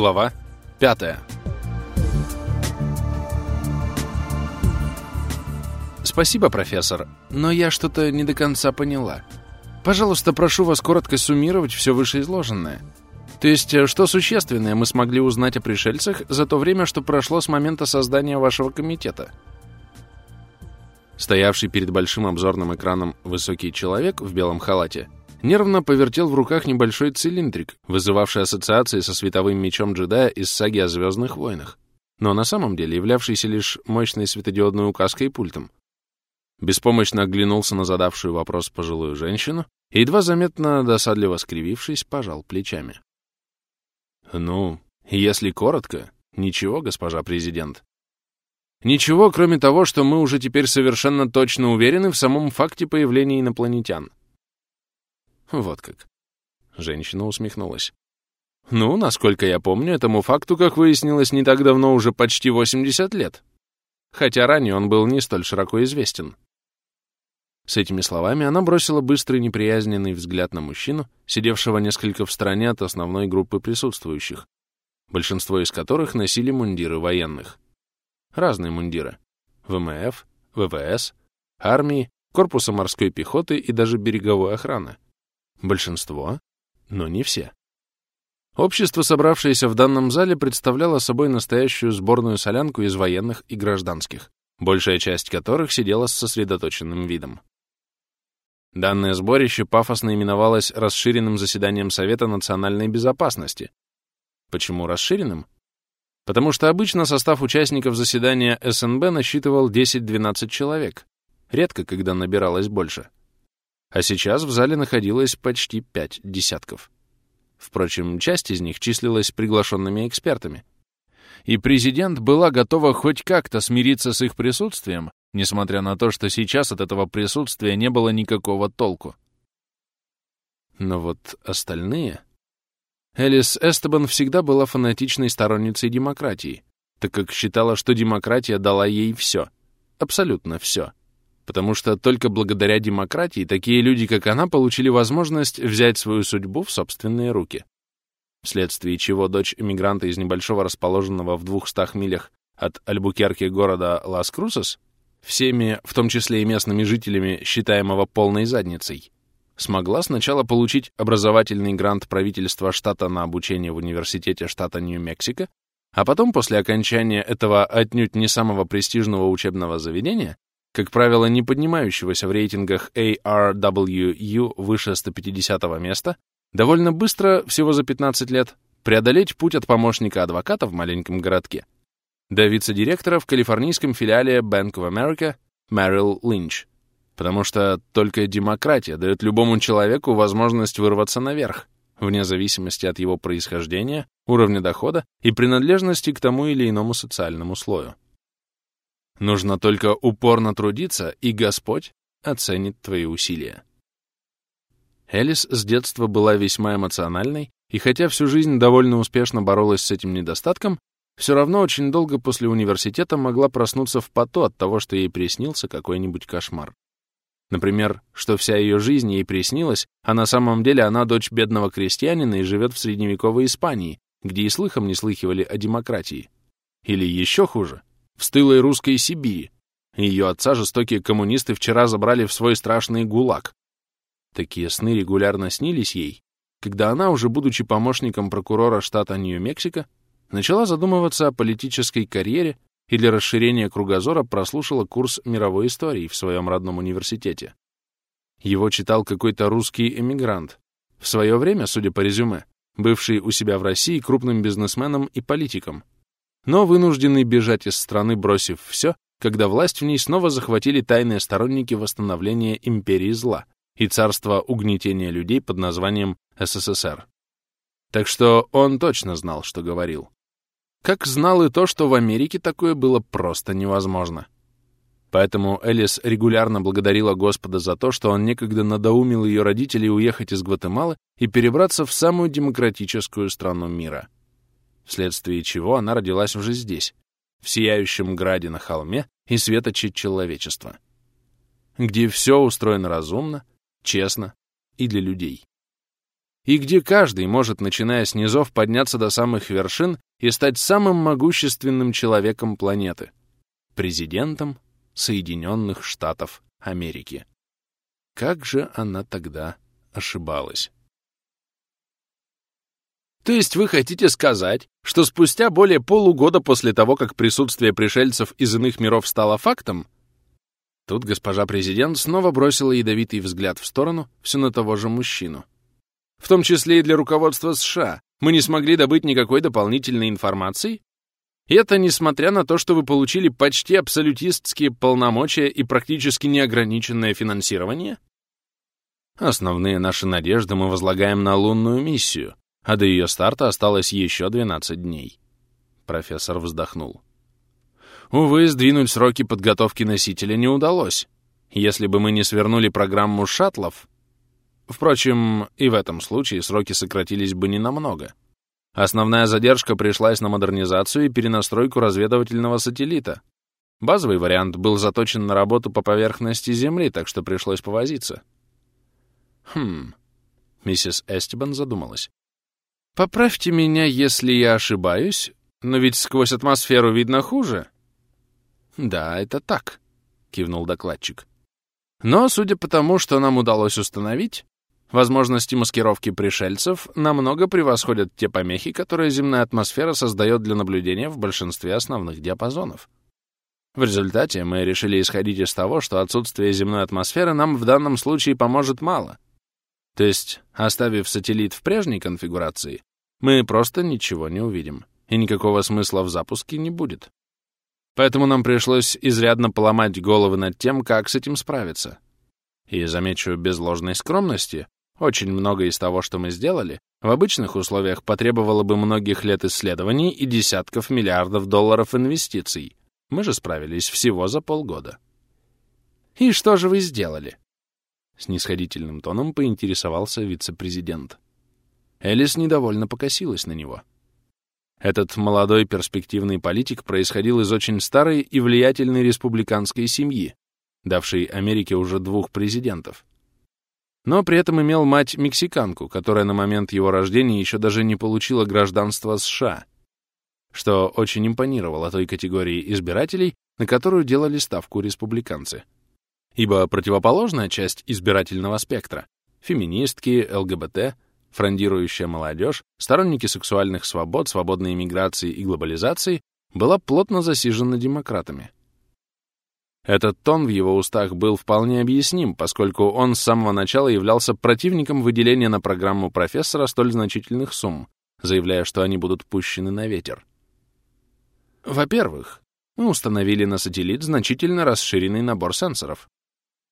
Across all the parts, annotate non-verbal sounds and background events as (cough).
Глава 5 Спасибо, профессор, но я что-то не до конца поняла. Пожалуйста, прошу вас коротко суммировать все вышеизложенное. То есть, э, что существенное мы смогли узнать о пришельцах за то время, что прошло с момента создания вашего комитета? Стоявший перед большим обзорным экраном высокий человек в белом халате нервно повертел в руках небольшой цилиндрик, вызывавший ассоциации со световым мечом джедая из саги о Звездных войнах, но на самом деле являвшийся лишь мощной светодиодной указкой и пультом. Беспомощно оглянулся на задавшую вопрос пожилую женщину и, едва заметно досадливо скривившись, пожал плечами. «Ну, если коротко, ничего, госпожа президент. Ничего, кроме того, что мы уже теперь совершенно точно уверены в самом факте появления инопланетян. Вот как. Женщина усмехнулась. Ну, насколько я помню, этому факту, как выяснилось, не так давно уже почти 80 лет. Хотя ранее он был не столь широко известен. С этими словами она бросила быстрый неприязненный взгляд на мужчину, сидевшего несколько в стороне от основной группы присутствующих, большинство из которых носили мундиры военных. Разные мундиры. ВМФ, ВВС, армии, корпуса морской пехоты и даже береговой охраны. Большинство, но не все. Общество, собравшееся в данном зале, представляло собой настоящую сборную солянку из военных и гражданских, большая часть которых сидела с сосредоточенным видом. Данное сборище пафосно именовалось расширенным заседанием Совета национальной безопасности. Почему расширенным? Потому что обычно состав участников заседания СНБ насчитывал 10-12 человек, редко когда набиралось больше а сейчас в зале находилось почти пять десятков. Впрочем, часть из них числилась приглашенными экспертами. И президент была готова хоть как-то смириться с их присутствием, несмотря на то, что сейчас от этого присутствия не было никакого толку. Но вот остальные... Элис Эстебан всегда была фанатичной сторонницей демократии, так как считала, что демократия дала ей все, абсолютно все — потому что только благодаря демократии такие люди, как она, получили возможность взять свою судьбу в собственные руки. Вследствие чего дочь эмигранта из небольшого расположенного в двухстах милях от Альбукерки города Лас-Крусос, всеми, в том числе и местными жителями, считаемого полной задницей, смогла сначала получить образовательный грант правительства штата на обучение в университете штата Нью-Мексико, а потом, после окончания этого отнюдь не самого престижного учебного заведения, как правило, не поднимающегося в рейтингах ARWU выше 150 места, довольно быстро, всего за 15 лет, преодолеть путь от помощника адвоката в маленьком городке до вице-директора в калифорнийском филиале Bank of America Мэрил Линч, потому что только демократия дает любому человеку возможность вырваться наверх, вне зависимости от его происхождения, уровня дохода и принадлежности к тому или иному социальному слою. Нужно только упорно трудиться, и Господь оценит твои усилия. Элис с детства была весьма эмоциональной, и хотя всю жизнь довольно успешно боролась с этим недостатком, все равно очень долго после университета могла проснуться в поту от того, что ей приснился какой-нибудь кошмар. Например, что вся ее жизнь ей приснилась, а на самом деле она дочь бедного крестьянина и живет в средневековой Испании, где и слыхом не слыхивали о демократии. Или еще хуже, в стылой русской Сибири. Ее отца жестокие коммунисты вчера забрали в свой страшный ГУЛАГ. Такие сны регулярно снились ей, когда она, уже будучи помощником прокурора штата Нью-Мексико, начала задумываться о политической карьере и для расширения кругозора прослушала курс мировой истории в своем родном университете. Его читал какой-то русский эмигрант, в свое время, судя по резюме, бывший у себя в России крупным бизнесменом и политиком, но вынужденный бежать из страны, бросив все, когда власть в ней снова захватили тайные сторонники восстановления империи зла и царства угнетения людей под названием СССР. Так что он точно знал, что говорил. Как знал и то, что в Америке такое было просто невозможно. Поэтому Элис регулярно благодарила Господа за то, что он некогда надоумил ее родителей уехать из Гватемалы и перебраться в самую демократическую страну мира — вследствие чего она родилась уже здесь, в сияющем граде на холме и светоче человечества, где все устроено разумно, честно и для людей. и где каждый может, начиная с низов, подняться до самых вершин и стать самым могущественным человеком планеты — президентом Соединенных Штатов Америки. Как же она тогда ошибалась? То есть вы хотите сказать, что спустя более полугода после того, как присутствие пришельцев из иных миров стало фактом, Тут госпожа президент снова бросила ядовитый взгляд в сторону все на того же мужчину. В том числе и для руководства США. Мы не смогли добыть никакой дополнительной информации? И это несмотря на то, что вы получили почти абсолютистские полномочия и практически неограниченное финансирование? Основные наши надежды мы возлагаем на лунную миссию, а до ее старта осталось еще 12 дней. Профессор вздохнул. Увы, сдвинуть сроки подготовки носителя не удалось. Если бы мы не свернули программу шаттлов... Впрочем, и в этом случае сроки сократились бы ненамного. Основная задержка пришлась на модернизацию и перенастройку разведывательного сателлита. Базовый вариант был заточен на работу по поверхности Земли, так что пришлось повозиться. Хм... Миссис Эстебан задумалась. «Поправьте меня, если я ошибаюсь, но ведь сквозь атмосферу видно хуже». «Да, это так», — кивнул докладчик. «Но, судя по тому, что нам удалось установить, возможности маскировки пришельцев намного превосходят те помехи, которые земная атмосфера создает для наблюдения в большинстве основных диапазонов. В результате мы решили исходить из того, что отсутствие земной атмосферы нам в данном случае поможет мало. То есть, оставив сателлит в прежней конфигурации, мы просто ничего не увидим, и никакого смысла в запуске не будет. Поэтому нам пришлось изрядно поломать головы над тем, как с этим справиться. И, замечу, без ложной скромности, очень многое из того, что мы сделали, в обычных условиях потребовало бы многих лет исследований и десятков миллиардов долларов инвестиций. Мы же справились всего за полгода. «И что же вы сделали?» С нисходительным тоном поинтересовался вице-президент. Элис недовольно покосилась на него. Этот молодой перспективный политик происходил из очень старой и влиятельной республиканской семьи, давшей Америке уже двух президентов. Но при этом имел мать-мексиканку, которая на момент его рождения еще даже не получила гражданство США, что очень импонировало той категории избирателей, на которую делали ставку республиканцы. Ибо противоположная часть избирательного спектра — феминистки, ЛГБТ — фрондирующая молодежь, сторонники сексуальных свобод, свободной иммиграции и глобализации, была плотно засижена демократами. Этот тон в его устах был вполне объясним, поскольку он с самого начала являлся противником выделения на программу профессора столь значительных сумм, заявляя, что они будут пущены на ветер. Во-первых, мы установили на сателлит значительно расширенный набор сенсоров.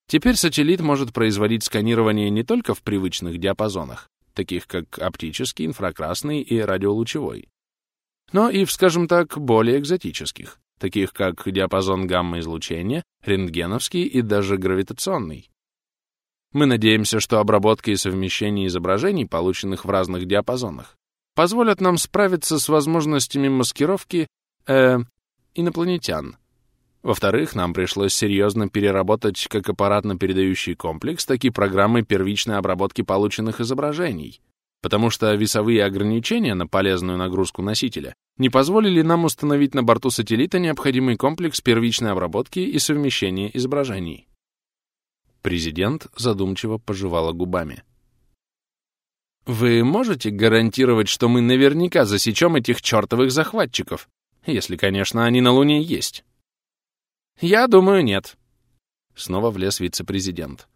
Теперь сателлит может производить сканирование не только в привычных диапазонах, таких как оптический, инфракрасный и радиолучевой, но и в, скажем так, более экзотических, таких как диапазон гамма-излучения, рентгеновский и даже гравитационный. Мы надеемся, что обработка и совмещение изображений, полученных в разных диапазонах, позволят нам справиться с возможностями маскировки э, инопланетян, во-вторых, нам пришлось серьезно переработать как аппаратно-передающий комплекс, так и программы первичной обработки полученных изображений, потому что весовые ограничения на полезную нагрузку носителя не позволили нам установить на борту сателлита необходимый комплекс первичной обработки и совмещения изображений. Президент задумчиво пожевала губами. «Вы можете гарантировать, что мы наверняка засечем этих чертовых захватчиков, если, конечно, они на Луне есть?» «Я думаю, нет». Снова влез вице-президент.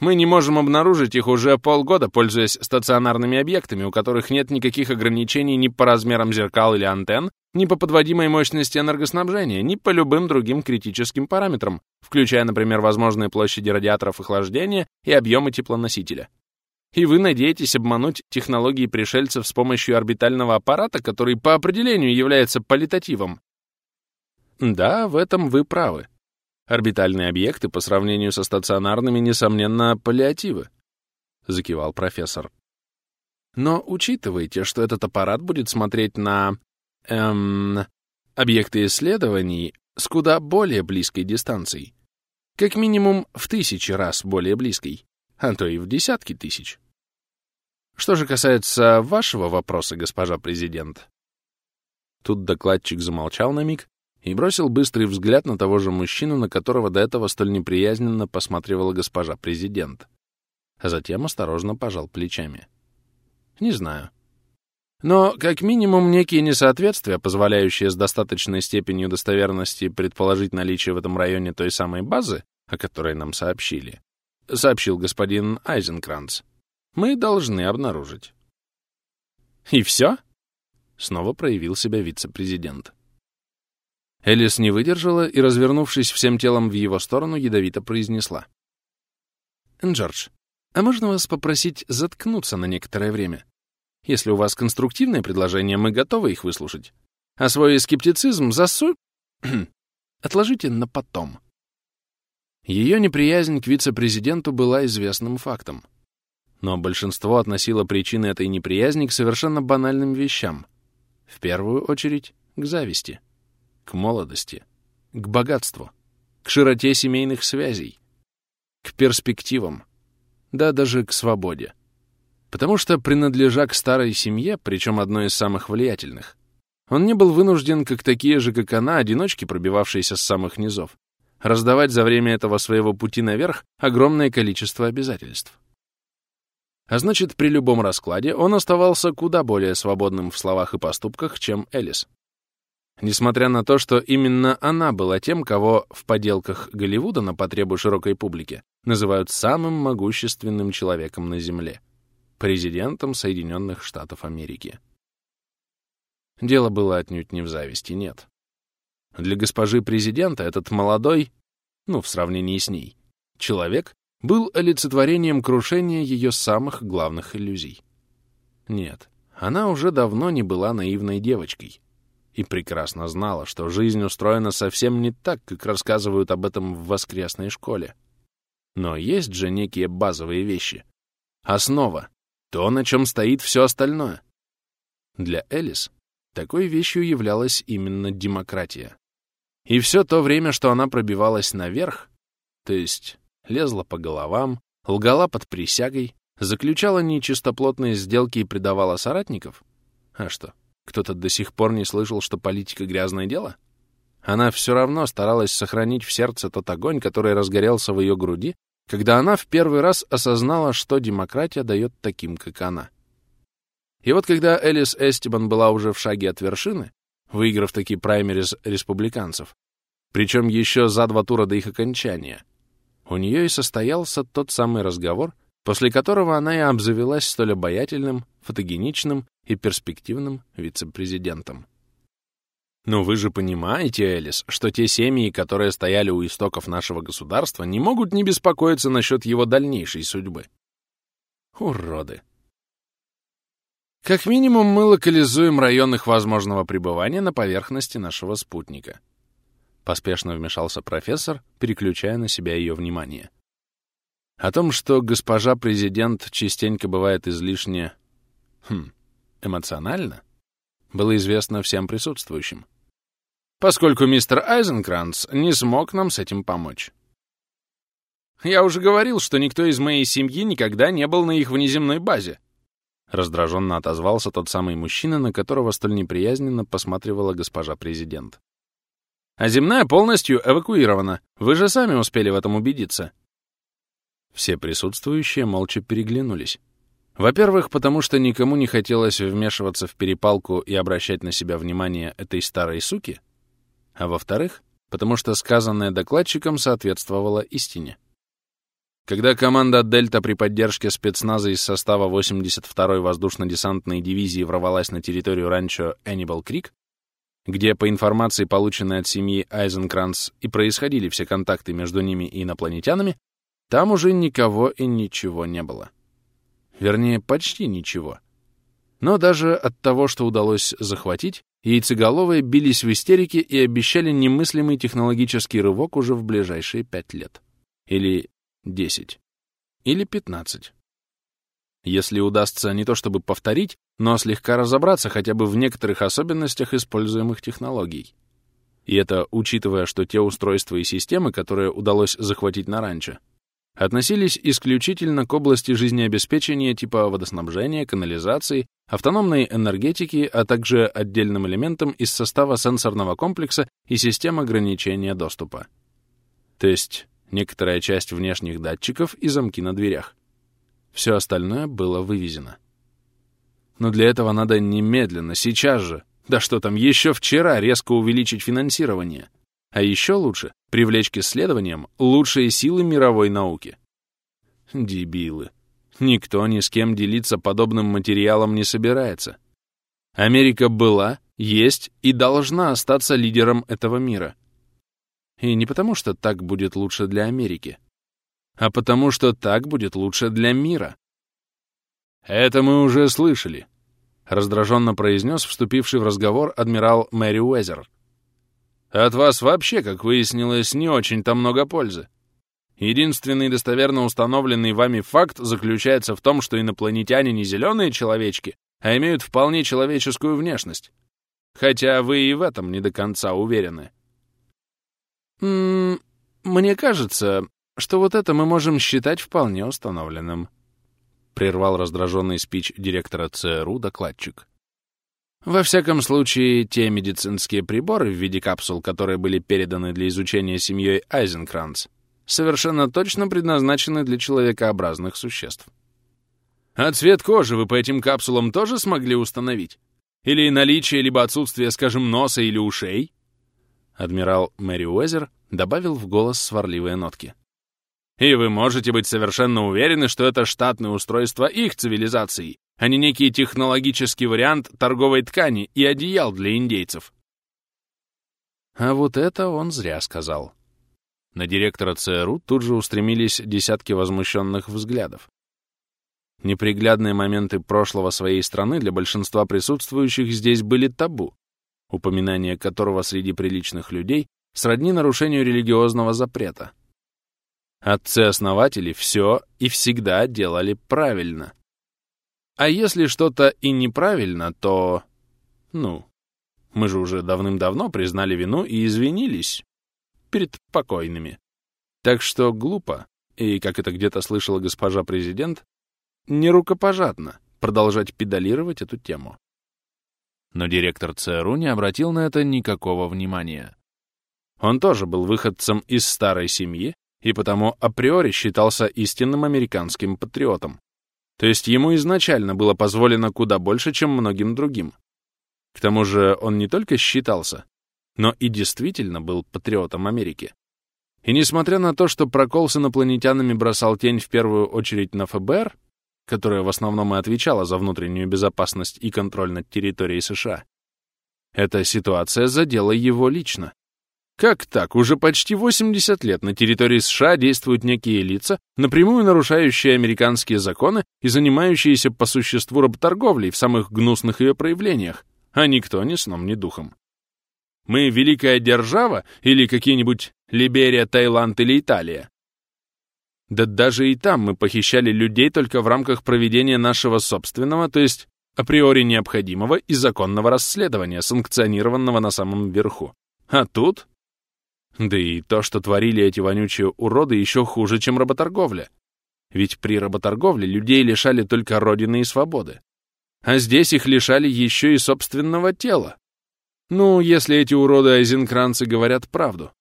«Мы не можем обнаружить их уже полгода, пользуясь стационарными объектами, у которых нет никаких ограничений ни по размерам зеркал или антенн, ни по подводимой мощности энергоснабжения, ни по любым другим критическим параметрам, включая, например, возможные площади радиаторов охлаждения и объемы теплоносителя. И вы надеетесь обмануть технологии пришельцев с помощью орбитального аппарата, который по определению является политативом, да, в этом вы правы. Орбитальные объекты по сравнению со стационарными, несомненно, паллиативы, — закивал профессор. Но учитывайте, что этот аппарат будет смотреть на... эм... объекты исследований с куда более близкой дистанцией. Как минимум в тысячи раз более близкой, а то и в десятки тысяч. Что же касается вашего вопроса, госпожа президент. Тут докладчик замолчал на миг и бросил быстрый взгляд на того же мужчину, на которого до этого столь неприязненно посматривала госпожа президент, а затем осторожно пожал плечами. Не знаю. Но, как минимум, некие несоответствия, позволяющие с достаточной степенью достоверности предположить наличие в этом районе той самой базы, о которой нам сообщили, сообщил господин Айзенкранц, мы должны обнаружить. И все? Снова проявил себя вице-президент. Элис не выдержала и, развернувшись всем телом в его сторону, ядовито произнесла. «Джордж, а можно вас попросить заткнуться на некоторое время? Если у вас конструктивные предложения, мы готовы их выслушать. А свой скептицизм засу... (clears throat) отложите на потом». Ее неприязнь к вице-президенту была известным фактом. Но большинство относило причины этой неприязни к совершенно банальным вещам. В первую очередь, к зависти к молодости, к богатству, к широте семейных связей, к перспективам, да даже к свободе. Потому что, принадлежа к старой семье, причем одной из самых влиятельных, он не был вынужден, как такие же, как она, одиночки, пробивавшиеся с самых низов, раздавать за время этого своего пути наверх огромное количество обязательств. А значит, при любом раскладе он оставался куда более свободным в словах и поступках, чем Элис несмотря на то, что именно она была тем, кого в поделках Голливуда на потребу широкой публики называют самым могущественным человеком на Земле — президентом Соединенных Штатов Америки. Дело было отнюдь не в зависти, нет. Для госпожи президента этот молодой, ну, в сравнении с ней, человек был олицетворением крушения ее самых главных иллюзий. Нет, она уже давно не была наивной девочкой — и прекрасно знала, что жизнь устроена совсем не так, как рассказывают об этом в воскресной школе. Но есть же некие базовые вещи. Основа — то, на чем стоит все остальное. Для Элис такой вещью являлась именно демократия. И все то время, что она пробивалась наверх, то есть лезла по головам, лгала под присягой, заключала нечистоплотные сделки и предавала соратников, а что, кто-то до сих пор не слышал, что политика — грязное дело? Она все равно старалась сохранить в сердце тот огонь, который разгорелся в ее груди, когда она в первый раз осознала, что демократия дает таким, как она. И вот когда Элис Эстебан была уже в шаге от вершины, выиграв такие праймерис республиканцев, причем еще за два тура до их окончания, у нее и состоялся тот самый разговор, после которого она и обзавелась столь обаятельным, фотогеничным и перспективным вице-президентом. Но вы же понимаете, Элис, что те семьи, которые стояли у истоков нашего государства, не могут не беспокоиться насчет его дальнейшей судьбы. Уроды. Как минимум, мы локализуем район их возможного пребывания на поверхности нашего спутника. Поспешно вмешался профессор, переключая на себя ее внимание. О том, что госпожа президент частенько бывает излишне... Хм, эмоционально, было известно всем присутствующим. Поскольку мистер Айзенкранц не смог нам с этим помочь. «Я уже говорил, что никто из моей семьи никогда не был на их внеземной базе», раздраженно отозвался тот самый мужчина, на которого столь неприязненно посматривала госпожа президент. «А земная полностью эвакуирована. Вы же сами успели в этом убедиться». Все присутствующие молча переглянулись. Во-первых, потому что никому не хотелось вмешиваться в перепалку и обращать на себя внимание этой старой суки, а во-вторых, потому что сказанное докладчиком соответствовало истине. Когда команда «Дельта» при поддержке спецназа из состава 82-й воздушно-десантной дивизии ворвалась на территорию ранчо Эннибал Крик, где, по информации, полученной от семьи Айзенкранц, и происходили все контакты между ними и инопланетянами, там уже никого и ничего не было. Вернее, почти ничего. Но даже от того, что удалось захватить, яйцеголовые бились в истерике и обещали немыслимый технологический рывок уже в ближайшие пять лет. Или десять. Или пятнадцать. Если удастся не то чтобы повторить, но слегка разобраться хотя бы в некоторых особенностях используемых технологий. И это учитывая, что те устройства и системы, которые удалось захватить на ранчо, относились исключительно к области жизнеобеспечения типа водоснабжения, канализации, автономной энергетики, а также отдельным элементам из состава сенсорного комплекса и систем ограничения доступа. То есть некоторая часть внешних датчиков и замки на дверях. Все остальное было вывезено. Но для этого надо немедленно, сейчас же, да что там, еще вчера резко увеличить финансирование. А еще лучше привлечь к исследованиям лучшие силы мировой науки. Дебилы. Никто ни с кем делиться подобным материалом не собирается. Америка была, есть и должна остаться лидером этого мира. И не потому, что так будет лучше для Америки, а потому, что так будет лучше для мира. «Это мы уже слышали», — раздраженно произнес вступивший в разговор адмирал Мэри Уэзер. «От вас вообще, как выяснилось, не очень-то много пользы. Единственный достоверно установленный вами факт заключается в том, что инопланетяне не зеленые человечки, а имеют вполне человеческую внешность. Хотя вы и в этом не до конца уверены. Мне кажется, что вот это мы можем считать вполне установленным. Прервал раздраженный спич директора ЦРУ докладчик. Во всяком случае, те медицинские приборы в виде капсул, которые были переданы для изучения семьей Айзенкранц, совершенно точно предназначены для человекообразных существ. А цвет кожи вы по этим капсулам тоже смогли установить? Или наличие либо отсутствие, скажем, носа или ушей? Адмирал Мэри Уэзер добавил в голос сварливые нотки. И вы можете быть совершенно уверены, что это штатное устройство их цивилизации, а не некий технологический вариант торговой ткани и одеял для индейцев. А вот это он зря сказал. На директора ЦРУ тут же устремились десятки возмущенных взглядов. Неприглядные моменты прошлого своей страны для большинства присутствующих здесь были табу, упоминание которого среди приличных людей сродни нарушению религиозного запрета. Отцы-основатели все и всегда делали правильно. А если что-то и неправильно, то... Ну, мы же уже давным-давно признали вину и извинились перед покойными. Так что глупо, и, как это где-то слышала госпожа президент, нерукопожатно продолжать педалировать эту тему. Но директор ЦРУ не обратил на это никакого внимания. Он тоже был выходцем из старой семьи и потому априори считался истинным американским патриотом. То есть ему изначально было позволено куда больше, чем многим другим. К тому же он не только считался, но и действительно был патриотом Америки. И несмотря на то, что прокол с инопланетянами бросал тень в первую очередь на ФБР, которая в основном и отвечала за внутреннюю безопасность и контроль над территорией США, эта ситуация задела его лично. Как так? Уже почти 80 лет на территории США действуют некие лица, напрямую нарушающие американские законы и занимающиеся по существу работорговлей в самых гнусных ее проявлениях, а никто ни сном, ни духом. Мы великая держава или какие-нибудь Либерия, Таиланд или Италия? Да даже и там мы похищали людей только в рамках проведения нашего собственного, то есть априори необходимого и законного расследования, санкционированного на самом верху. А тут? Да и то, что творили эти вонючие уроды, еще хуже, чем работорговля. Ведь при работорговле людей лишали только родины и свободы. А здесь их лишали еще и собственного тела. Ну, если эти уроды Айзенкранцы говорят правду.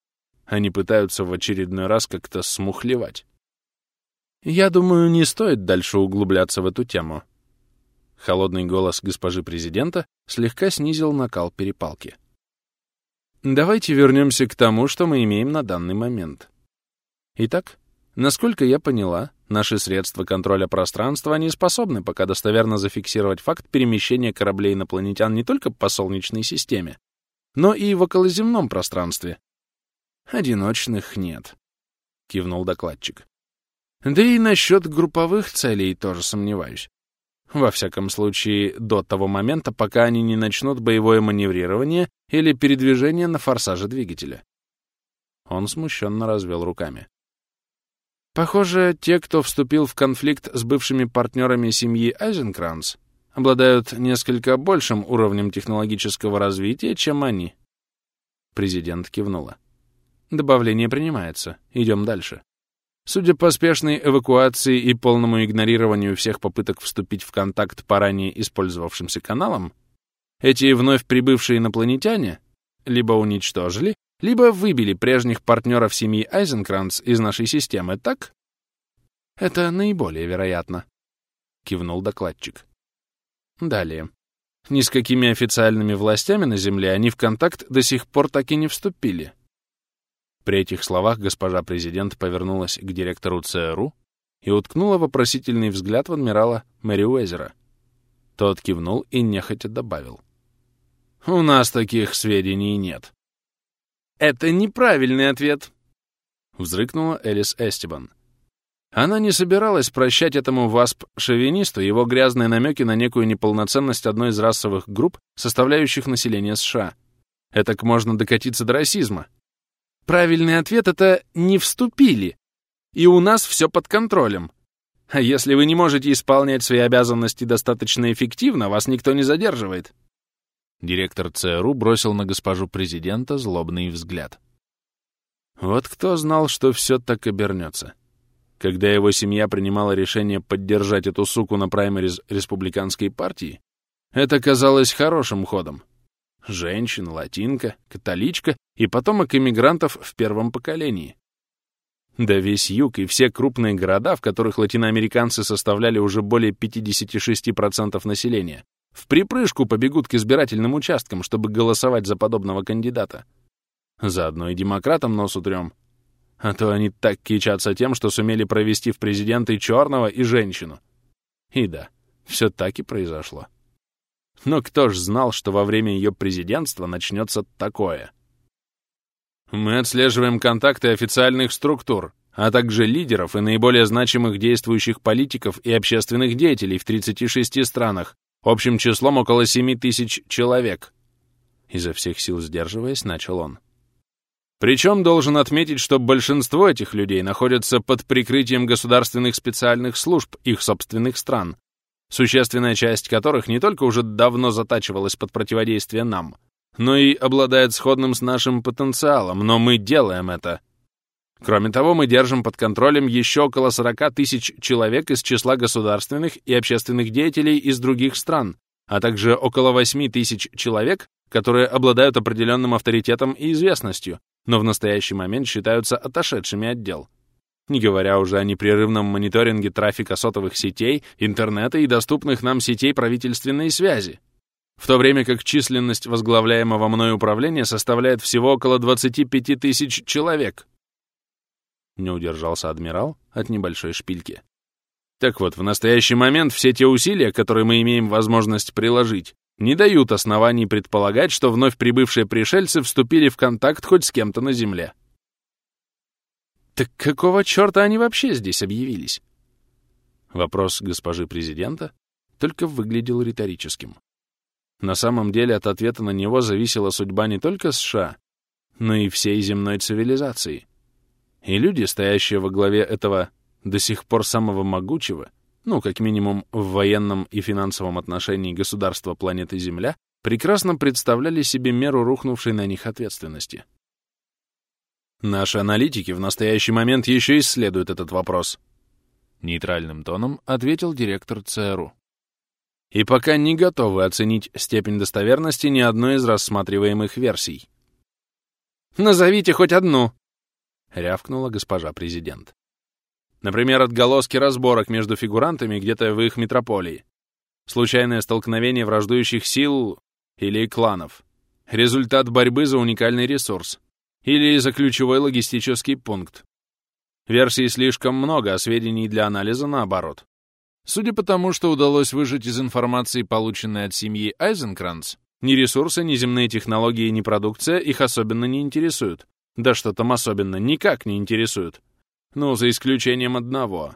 Они пытаются в очередной раз как-то смухлевать. Я думаю, не стоит дальше углубляться в эту тему. Холодный голос госпожи президента слегка снизил накал перепалки. Давайте вернемся к тому, что мы имеем на данный момент. Итак, насколько я поняла, наши средства контроля пространства не способны пока достоверно зафиксировать факт перемещения кораблей инопланетян не только по Солнечной системе, но и в околоземном пространстве. Одиночных нет, — кивнул докладчик. Да и насчет групповых целей тоже сомневаюсь. Во всяком случае, до того момента, пока они не начнут боевое маневрирование или передвижение на форсаже двигателя. Он смущенно развел руками. Похоже, те, кто вступил в конфликт с бывшими партнерами семьи Айзенкранц, обладают несколько большим уровнем технологического развития, чем они. Президент кивнула. Добавление принимается. Идем дальше. Судя по спешной эвакуации и полному игнорированию всех попыток вступить в контакт по ранее использовавшимся каналам, эти вновь прибывшие инопланетяне либо уничтожили, либо выбили прежних партнеров семьи Айзенкранц из нашей системы, так? Это наиболее вероятно, — кивнул докладчик. Далее. Ни с какими официальными властями на Земле они в контакт до сих пор так и не вступили. При этих словах госпожа президент повернулась к директору ЦРУ и уткнула вопросительный взгляд в адмирала Мэри Уэзера. Тот кивнул и нехотя добавил. «У нас таких сведений нет». «Это неправильный ответ!» — взрыкнула Элис Эстебан. Она не собиралась прощать этому ВАСП-шовинисту его грязные намеки на некую неполноценность одной из расовых групп, составляющих население США. Этак можно докатиться до расизма. Правильный ответ — это «не вступили». И у нас все под контролем. А если вы не можете исполнять свои обязанности достаточно эффективно, вас никто не задерживает. Директор ЦРУ бросил на госпожу президента злобный взгляд. Вот кто знал, что все так обернется. Когда его семья принимала решение поддержать эту суку на праймериз республиканской партии, это казалось хорошим ходом. Женщина, латинка, католичка и потомок иммигрантов в первом поколении. Да весь юг и все крупные города, в которых латиноамериканцы составляли уже более 56% населения, в припрыжку побегут к избирательным участкам, чтобы голосовать за подобного кандидата. Заодно и демократам нос утрем, а то они так кичатся тем, что сумели провести в президенты черного и женщину. И да, все так и произошло. Но кто ж знал, что во время ее президентства начнется такое? Мы отслеживаем контакты официальных структур, а также лидеров и наиболее значимых действующих политиков и общественных деятелей в 36 странах, общим числом около 7 тысяч человек. Изо всех сил сдерживаясь, начал он. Причем должен отметить, что большинство этих людей находятся под прикрытием государственных специальных служб их собственных стран, существенная часть которых не только уже давно затачивалась под противодействие нам, но и обладает сходным с нашим потенциалом, но мы делаем это. Кроме того, мы держим под контролем еще около 40 тысяч человек из числа государственных и общественных деятелей из других стран, а также около 8 тысяч человек, которые обладают определенным авторитетом и известностью, но в настоящий момент считаются отошедшими от дел. Не говоря уже о непрерывном мониторинге трафика сотовых сетей, интернета и доступных нам сетей правительственной связи, в то время как численность возглавляемого мной управления составляет всего около 25 тысяч человек. Не удержался адмирал от небольшой шпильки. Так вот, в настоящий момент все те усилия, которые мы имеем возможность приложить, не дают оснований предполагать, что вновь прибывшие пришельцы вступили в контакт хоть с кем-то на Земле. Так какого черта они вообще здесь объявились? Вопрос госпожи президента только выглядел риторическим. На самом деле от ответа на него зависела судьба не только США, но и всей земной цивилизации. И люди, стоящие во главе этого до сих пор самого могучего, ну, как минимум в военном и финансовом отношении государства планеты Земля, прекрасно представляли себе меру рухнувшей на них ответственности. Наши аналитики в настоящий момент еще исследуют этот вопрос. Нейтральным тоном ответил директор ЦРУ. И пока не готовы оценить степень достоверности ни одной из рассматриваемых версий. «Назовите хоть одну!» — рявкнула госпожа президент. Например, отголоски разборок между фигурантами где-то в их метрополии. Случайное столкновение враждующих сил или кланов. Результат борьбы за уникальный ресурс. Или за ключевой логистический пункт. Версий слишком много, а сведений для анализа наоборот. Судя по тому, что удалось выжать из информации, полученной от семьи Айзенкранц, ни ресурсы, ни земные технологии, ни продукция их особенно не интересуют. Да что там особенно, никак не интересуют. Ну, за исключением одного.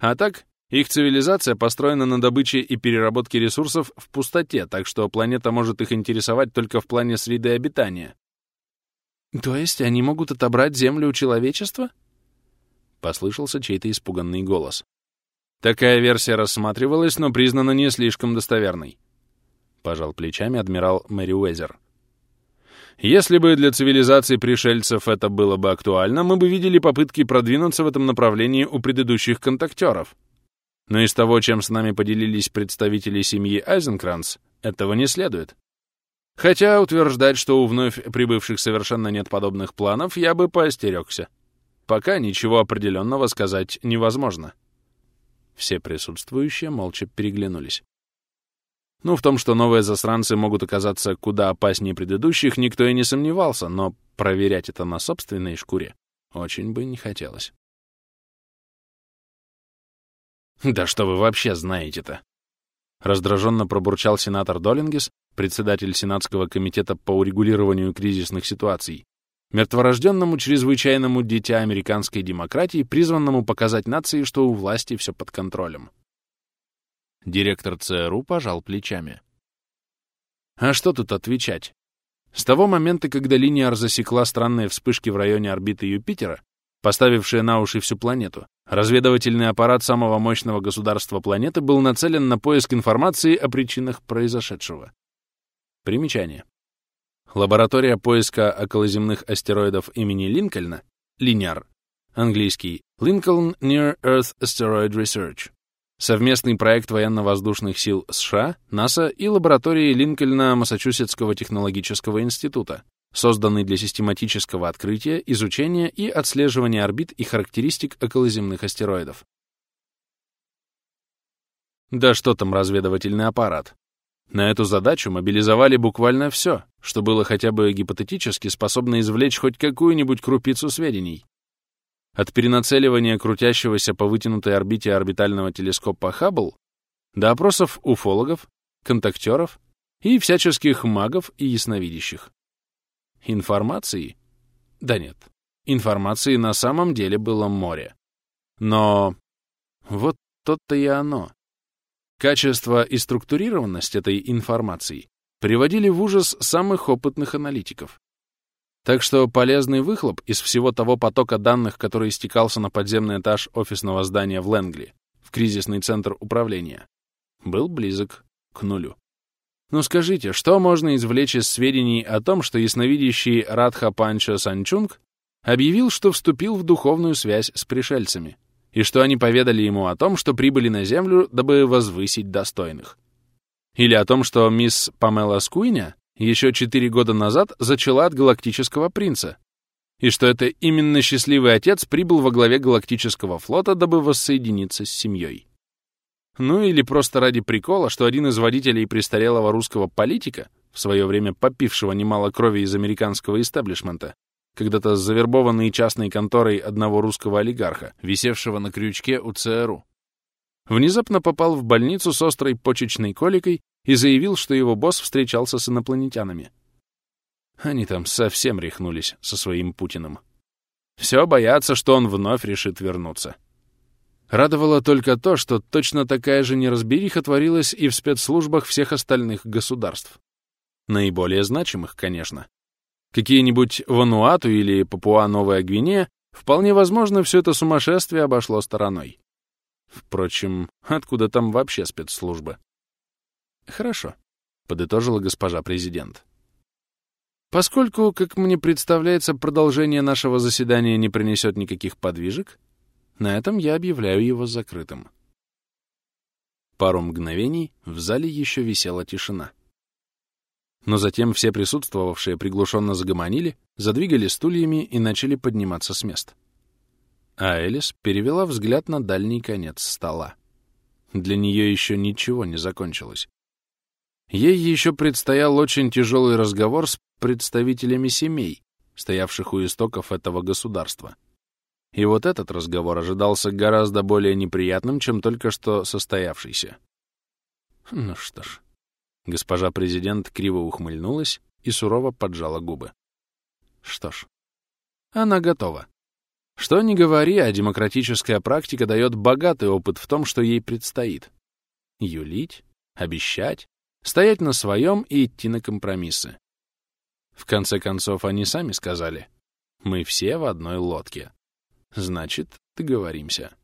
А так, их цивилизация построена на добыче и переработке ресурсов в пустоте, так что планета может их интересовать только в плане среды обитания. «То есть они могут отобрать Землю у человечества?» Послышался чей-то испуганный голос. Такая версия рассматривалась, но признана не слишком достоверной. Пожал плечами адмирал Мэри Уэзер. Если бы для цивилизации пришельцев это было бы актуально, мы бы видели попытки продвинуться в этом направлении у предыдущих контактеров. Но из того, чем с нами поделились представители семьи Айзенкранц, этого не следует. Хотя утверждать, что у вновь прибывших совершенно нет подобных планов, я бы поостерегся. Пока ничего определенного сказать невозможно. Все присутствующие молча переглянулись. Ну, в том, что новые засранцы могут оказаться куда опаснее предыдущих, никто и не сомневался, но проверять это на собственной шкуре очень бы не хотелось. «Да что вы вообще знаете-то?» Раздраженно пробурчал сенатор Доллингес, председатель Сенатского комитета по урегулированию кризисных ситуаций, мертворожденному чрезвычайному дитя американской демократии, призванному показать нации, что у власти все под контролем. Директор ЦРУ пожал плечами. А что тут отвечать? С того момента, когда линия засекла странные вспышки в районе орбиты Юпитера, поставившие на уши всю планету, разведывательный аппарат самого мощного государства планеты был нацелен на поиск информации о причинах произошедшего. Примечание. Лаборатория поиска околоземных астероидов имени Линкольна, Линиар, английский Lincoln Near Earth Asteroid Research, совместный проект военно-воздушных сил США, НАСА и лаборатории Линкольна Массачусетского технологического института, созданный для систематического открытия, изучения и отслеживания орбит и характеристик околоземных астероидов. Да что там разведывательный аппарат? На эту задачу мобилизовали буквально все, что было хотя бы гипотетически способно извлечь хоть какую-нибудь крупицу сведений. От перенацеливания крутящегося по вытянутой орбите орбитального телескопа Хаббл до опросов уфологов, контактеров и всяческих магов и ясновидящих. Информации? Да нет. Информации на самом деле было море. Но вот то-то и оно. Качество и структурированность этой информации приводили в ужас самых опытных аналитиков. Так что полезный выхлоп из всего того потока данных, который стекался на подземный этаж офисного здания в Лэнгли, в кризисный центр управления, был близок к нулю. Но скажите, что можно извлечь из сведений о том, что ясновидящий Радха Панчо Санчунг объявил, что вступил в духовную связь с пришельцами? и что они поведали ему о том, что прибыли на Землю, дабы возвысить достойных. Или о том, что мисс Памела Скуиня еще четыре года назад зачала от галактического принца, и что это именно счастливый отец прибыл во главе галактического флота, дабы воссоединиться с семьей. Ну или просто ради прикола, что один из водителей престарелого русского политика, в свое время попившего немало крови из американского истеблишмента, когда-то завербованный частной конторой одного русского олигарха, висевшего на крючке у ЦРУ. Внезапно попал в больницу с острой почечной коликой и заявил, что его босс встречался с инопланетянами. Они там совсем рехнулись со своим Путиным. Все боятся, что он вновь решит вернуться. Радовало только то, что точно такая же неразбериха творилась и в спецслужбах всех остальных государств. Наиболее значимых, конечно. Какие-нибудь Вануату или Папуа-Новая Гвинея, вполне возможно, все это сумасшествие обошло стороной. Впрочем, откуда там вообще спецслужбы? Хорошо, — подытожила госпожа президент. Поскольку, как мне представляется, продолжение нашего заседания не принесет никаких подвижек, на этом я объявляю его закрытым. Пару мгновений в зале еще висела тишина. Но затем все присутствовавшие приглушенно загомонили, задвигали стульями и начали подниматься с мест. А Элис перевела взгляд на дальний конец стола. Для нее еще ничего не закончилось. Ей еще предстоял очень тяжелый разговор с представителями семей, стоявших у истоков этого государства. И вот этот разговор ожидался гораздо более неприятным, чем только что состоявшийся. Ну что ж, Госпожа президент криво ухмыльнулась и сурово поджала губы. Что ж, она готова. Что ни говори, а демократическая практика дает богатый опыт в том, что ей предстоит. Юлить, обещать, стоять на своем и идти на компромиссы. В конце концов, они сами сказали, мы все в одной лодке. Значит, договоримся.